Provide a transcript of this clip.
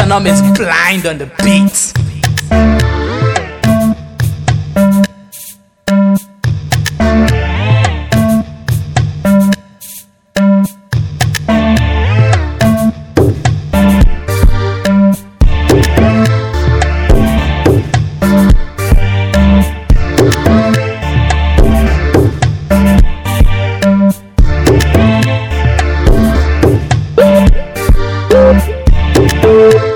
Astronomers blind on the beat. Thank